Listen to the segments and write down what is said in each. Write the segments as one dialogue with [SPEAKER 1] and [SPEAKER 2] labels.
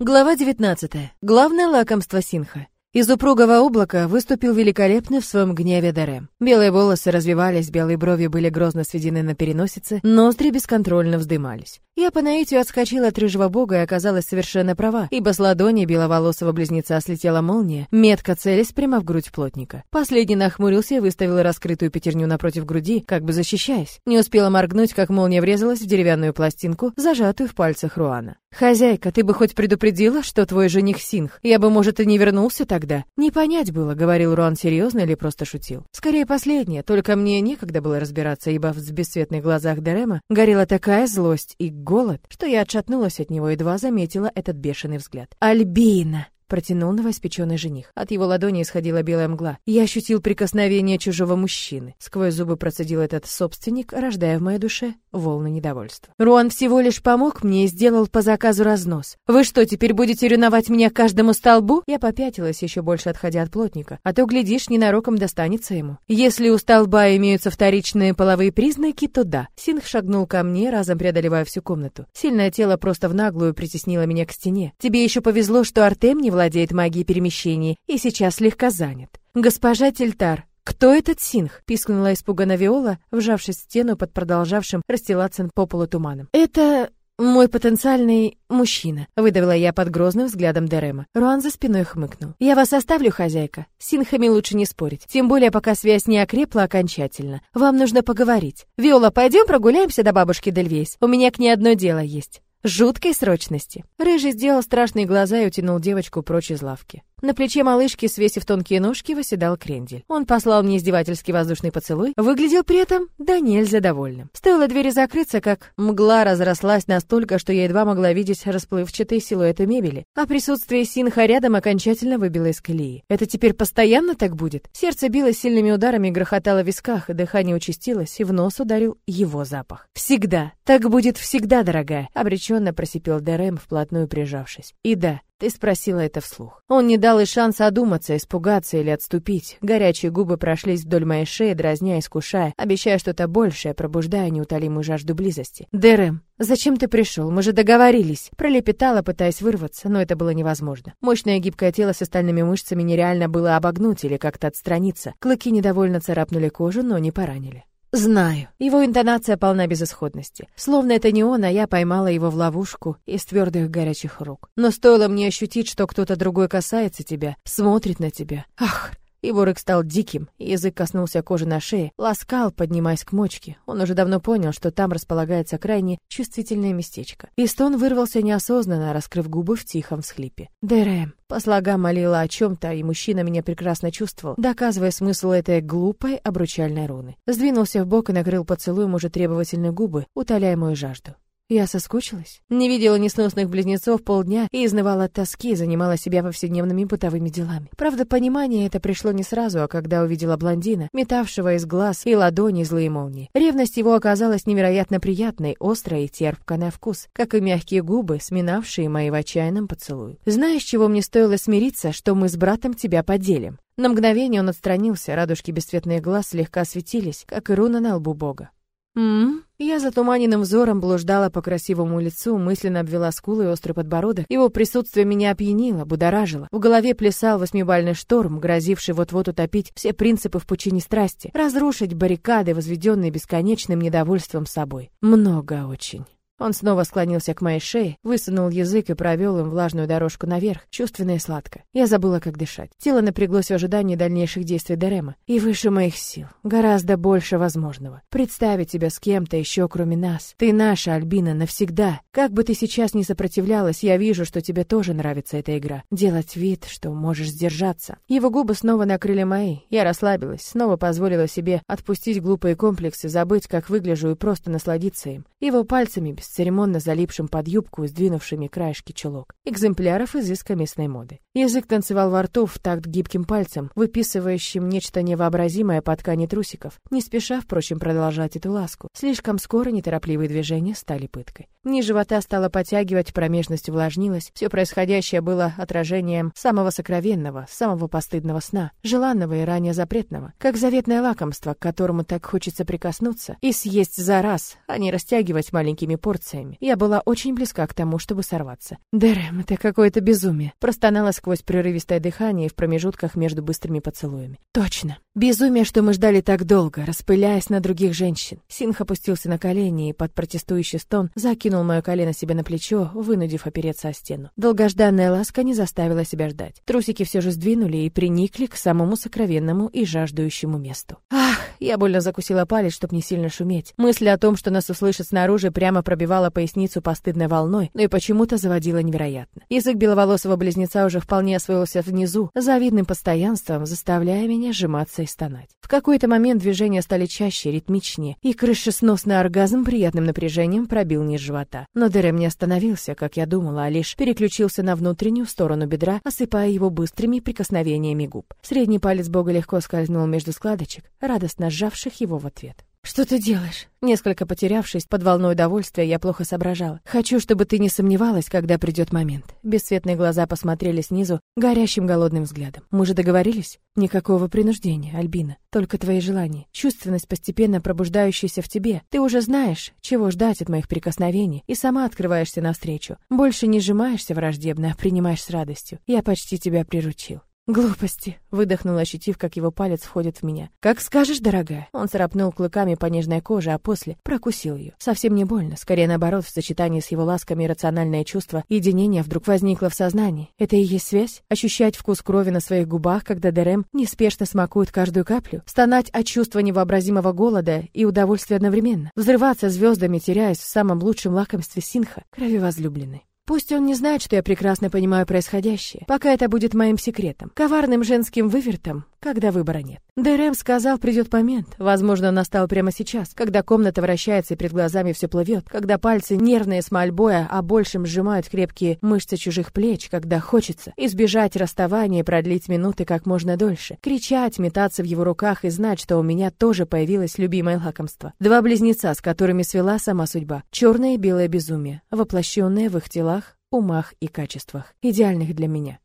[SPEAKER 1] Глава 19. Главное лакомство Синха. Из упругого облака выступил великолепный в своем гневе Дарем. Белые волосы развивались, белые брови были грозно сведены на переносице, ноздри бесконтрольно вздымались. Я по наитию отскочила от рыжего бога и оказалась совершенно права, ибо с ладони беловолосого близнеца слетела молния, метко целясь прямо в грудь плотника. Последний нахмурился и выставил раскрытую пятерню напротив груди, как бы защищаясь. Не успела моргнуть, как молния врезалась в деревянную пластинку, зажатую в пальцах Руана. «Хозяйка, ты бы хоть предупредила, что твой жених Синх? Я бы, может, и не вернулся тогда?» «Не понять было, говорил Руан серьезно или просто шутил. Скорее последнее, только мне некогда было разбираться, ибо в бесцветных глазах Дерема горела такая злость и голод, что я отшатнулась от него, едва заметила этот бешеный взгляд. «Альбина!» Протянул новоиспеченный жених. От его ладони исходила белая мгла. Я ощутил прикосновение чужого мужчины. Сквозь зубы процедил этот собственник, рождая в моей душе волны недовольства. Руан всего лишь помог мне и сделал по заказу разнос. Вы что, теперь будете ревновать меня каждому столбу? Я попятилась, еще больше отходя от плотника, а то глядишь, ненароком достанется ему. Если у столба имеются вторичные половые признаки, то да. Синх шагнул ко мне, разом преодолевая всю комнату. Сильное тело просто в наглую притеснило меня к стене. Тебе еще повезло, что Артем не владеет магией перемещений и сейчас слегка занят. Госпожа Тельтар, «Кто этот синх?» — пискнула испуганно Виола, вжавшись в стену под продолжавшим расстилаться по полу туманом. «Это мой потенциальный мужчина», — выдавила я под грозным взглядом Дерема. Руан за спиной хмыкнул. «Я вас оставлю, хозяйка. С синхами лучше не спорить. Тем более, пока связь не окрепла окончательно. Вам нужно поговорить. Виола, пойдем прогуляемся до бабушки Дельвейс. У меня к ней одно дело есть» жуткой срочности. Рыжий сделал страшные глаза и утянул девочку прочь из лавки. На плече малышки, свесив тонкие ножки, восседал крендель. Он послал мне издевательский воздушный поцелуй, выглядел при этом да нельзя довольным. Стоило двери закрыться, как мгла разрослась настолько, что я едва могла видеть расплывчатые силуэты мебели, а присутствие Синха рядом окончательно выбило из колеи. Это теперь постоянно так будет? Сердце билось сильными ударами, грохотало в висках, дыхание участилось, и в нос ударил его запах. «Всегда! Так будет всегда, дорогая!» — обреченно просипел Дерем, вплотную прижавшись. И да, ты спросила это вслух. Он не дал и шанса одуматься, испугаться или отступить. Горячие губы прошлись вдоль моей шеи, дразня, искушая, обещая что-то большее, пробуждая неутолимую жажду близости. «Дэрэм, зачем ты пришел? Мы же договорились!» Пролепетала, пытаясь вырваться, но это было невозможно. Мощное гибкое тело с остальными мышцами нереально было обогнуть или как-то отстраниться. Клыки недовольно царапнули кожу, но не поранили. Знаю. Его интонация полна безысходности. Словно это не он, а я поймала его в ловушку из твердых горячих рук. Но стоило мне ощутить, что кто-то другой касается тебя, смотрит на тебя. Ах, его рык стал диким, язык коснулся кожи на шее, ласкал, поднимаясь к мочке. Он уже давно понял, что там располагается крайне чувствительное местечко. И стон вырвался неосознанно, раскрыв губы в тихом всхлипе. «Дэрэм!» По слогам молила о чем-то, и мужчина меня прекрасно чувствовал, доказывая смысл этой глупой обручальной руны. Сдвинулся в бок и накрыл поцелуем уже требовательные губы, утоляя мою жажду. Я соскучилась. Не видела несносных близнецов полдня и изнывала от тоски, занимала себя повседневными бытовыми делами. Правда, понимание это пришло не сразу, а когда увидела блондина, метавшего из глаз и ладони злые молнии. Ревность его оказалась невероятно приятной, острой и терпкой на вкус, как и мягкие губы, сминавшие мои в отчаянном поцелую. Знаешь, чего мне стоило смириться, что мы с братом тебя поделим? На мгновение он отстранился, радужки бесцветных глаз слегка светились, как и руна на лбу бога. «М-м-м?» Я затуманенным взором блуждала по красивому лицу, мысленно обвела скулы и острый подбородок. Его присутствие меня опьянило, будоражило. В голове плясал восьмибальный шторм, грозивший вот-вот утопить все принципы в пучине страсти, разрушить баррикады, возведенные бесконечным недовольством собой. Много очень. Он снова склонился к моей шее, высунул язык и провел им влажную дорожку наверх, чувственно и сладко. Я забыла, как дышать. Тело напряглось в ожидании дальнейших действий Дерема. И выше моих сил. Гораздо больше возможного. Представить тебя с кем-то еще, кроме нас. Ты наша, Альбина, навсегда. Как бы ты сейчас ни сопротивлялась, я вижу, что тебе тоже нравится эта игра. Делать вид, что можешь сдержаться. Его губы снова накрыли мои. Я расслабилась, снова позволила себе отпустить глупые комплексы, забыть, как выгляжу и просто насладиться им. Его пальцами бесцеремонно залипшим под юбку и сдвинувшими краешки чулок. Экземпляров изыска местной моды. Язык танцевал во рту в такт гибким пальцем, выписывающим нечто невообразимое по ткани трусиков, не спеша, впрочем, продолжать эту ласку. Слишком скоро неторопливые движения стали пыткой. Низ живота стало подтягивать, промежность увлажнилась. Все происходящее было отражением самого сокровенного, самого постыдного сна, желанного и ранее запретного, как заветное лакомство, к которому так хочется прикоснуться и съесть за раз, а не растягивать маленькими порциями порциями. Я была очень близка к тому, чтобы сорваться. Дэрэм, это какое-то безумие. Простонала сквозь прерывистое дыхание в промежутках между быстрыми поцелуями. Точно. Безумие, что мы ждали так долго, распыляясь на других женщин. Синх опустился на колени и под протестующий стон закинул мое колено себе на плечо, вынудив опереться о стену. Долгожданная ласка не заставила себя ждать. Трусики все же сдвинули и приникли к самому сокровенному и жаждущему месту. Ах, я больно закусила палец, чтобы не сильно шуметь. Мысль о том, что нас услышат снаружи, прямо пробивала поясницу постыдной волной, но и почему-то заводила невероятно. Язык беловолосого близнеца уже вполне освоился внизу, завидным постоянством, заставляя меня сжиматься и стонать. В какой-то момент движения стали чаще, ритмичнее, и крышесносный оргазм приятным напряжением пробил низ живота. Но Дерем не остановился, как я думала, а лишь переключился на внутреннюю сторону бедра, осыпая его быстрыми прикосновениями губ. Средний палец бога легко скользнул между складочек, радостно сжавших его в ответ. «Что ты делаешь?» Несколько потерявшись под волной удовольствия, я плохо соображала. «Хочу, чтобы ты не сомневалась, когда придет момент». Бесцветные глаза посмотрели снизу горящим голодным взглядом. «Мы же договорились?» «Никакого принуждения, Альбина. Только твои желания. Чувственность, постепенно пробуждающаяся в тебе. Ты уже знаешь, чего ждать от моих прикосновений, и сама открываешься навстречу. Больше не сжимаешься враждебно, а принимаешь с радостью. Я почти тебя приручил». «Глупости!» — выдохнул, ощутив, как его палец входит в меня. «Как скажешь, дорогая!» Он царапнул клыками по нежной коже, а после прокусил ее. Совсем не больно, скорее наоборот, в сочетании с его ласками рациональное чувство единения вдруг возникло в сознании. Это и есть связь? Ощущать вкус крови на своих губах, когда Дерем неспешно смакует каждую каплю? Стонать от чувства невообразимого голода и удовольствия одновременно? Взрываться звездами, теряясь в самом лучшем лакомстве синха, крови возлюбленной? Пусть он не знает, что я прекрасно понимаю происходящее, пока это будет моим секретом, коварным женским вывертом, когда выбора нет. Дэрэм сказал, придет момент, возможно, он настал прямо сейчас, когда комната вращается и перед глазами все плывет, когда пальцы нервные с мольбой, а большим сжимают крепкие мышцы чужих плеч, когда хочется избежать расставания и продлить минуты как можно дольше, кричать, метаться в его руках и знать, что у меня тоже появилось любимое лакомство. Два близнеца, с которыми свела сама судьба, черное и белое безумие, воплощенное в их телах, умах и качествах, идеальных для меня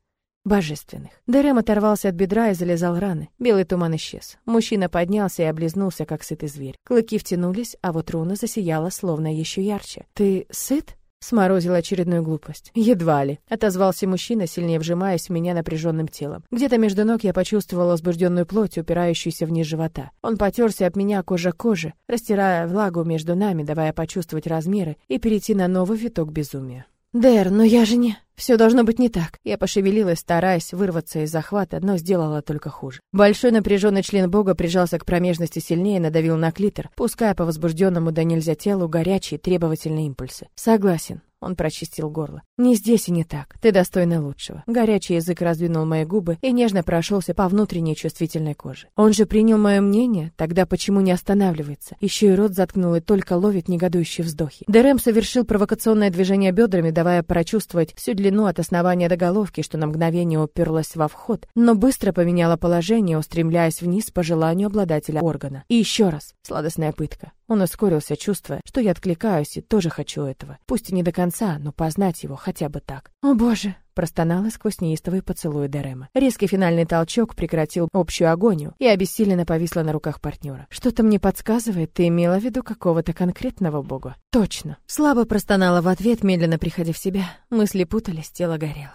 [SPEAKER 1] божественных. Дерем оторвался от бедра и залезал раны. Белый туман исчез. Мужчина поднялся и облизнулся, как сытый зверь. Клыки втянулись, а вот руна засияла, словно еще ярче. «Ты сыт?» Сморозил очередную глупость. «Едва ли», — отозвался мужчина, сильнее вжимаясь в меня напряженным телом. Где-то между ног я почувствовала возбужденную плоть, упирающуюся вниз живота. Он потерся об меня кожа к растирая влагу между нами, давая почувствовать размеры и перейти на новый виток безумия. «Дэр, но я же не...» Все должно быть не так. Я пошевелилась, стараясь вырваться из захвата, но сделала только хуже. Большой напряженный член Бога прижался к промежности сильнее, надавил на клитор, пуская по возбужденному до нельзя телу горячие требовательные импульсы. Согласен. Он прочистил горло. «Не здесь и не так. Ты достойна лучшего». Горячий язык раздвинул мои губы и нежно прошелся по внутренней чувствительной коже. Он же принял мое мнение, тогда почему не останавливается? Еще и рот заткнул и только ловит негодующие вздохи. Дерем совершил провокационное движение бедрами, давая прочувствовать всю длину от основания до головки, что на мгновение уперлась во вход, но быстро поменяла положение, устремляясь вниз по желанию обладателя органа. И еще раз. Сладостная пытка. Он ускорился, чувствуя, что я откликаюсь и тоже хочу этого. Пусть и не до конца, но познать его хотя бы так. «О боже!» — простонала сквозь неистовый поцелуй Дерема. Резкий финальный толчок прекратил общую агонию и обессиленно повисла на руках партнера. «Что-то мне подсказывает, ты имела в виду какого-то конкретного бога?» «Точно!» Слабо простонала в ответ, медленно приходя в себя. Мысли путались, тело горело.